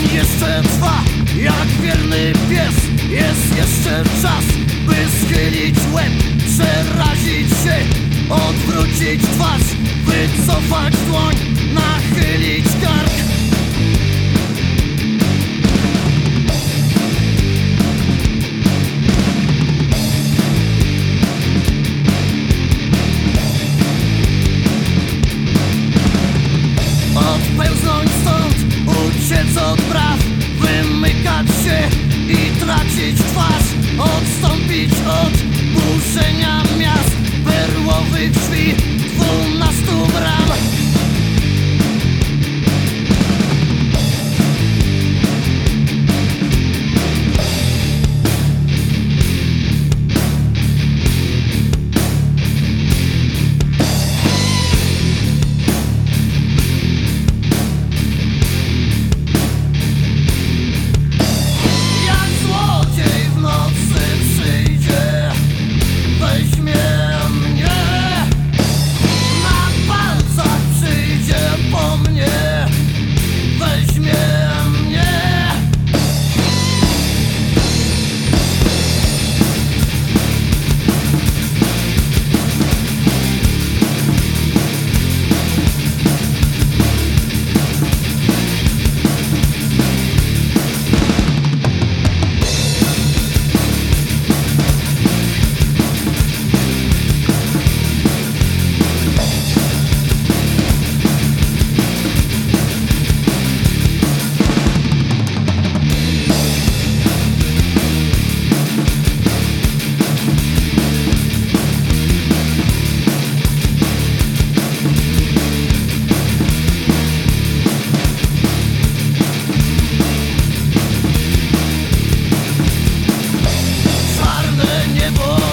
dzień jeszcze trwa Jak wierny pies Jest jeszcze czas By schylić łeb Przerazić się Odwrócić twarz Wycofać dłoń Nachylić kark more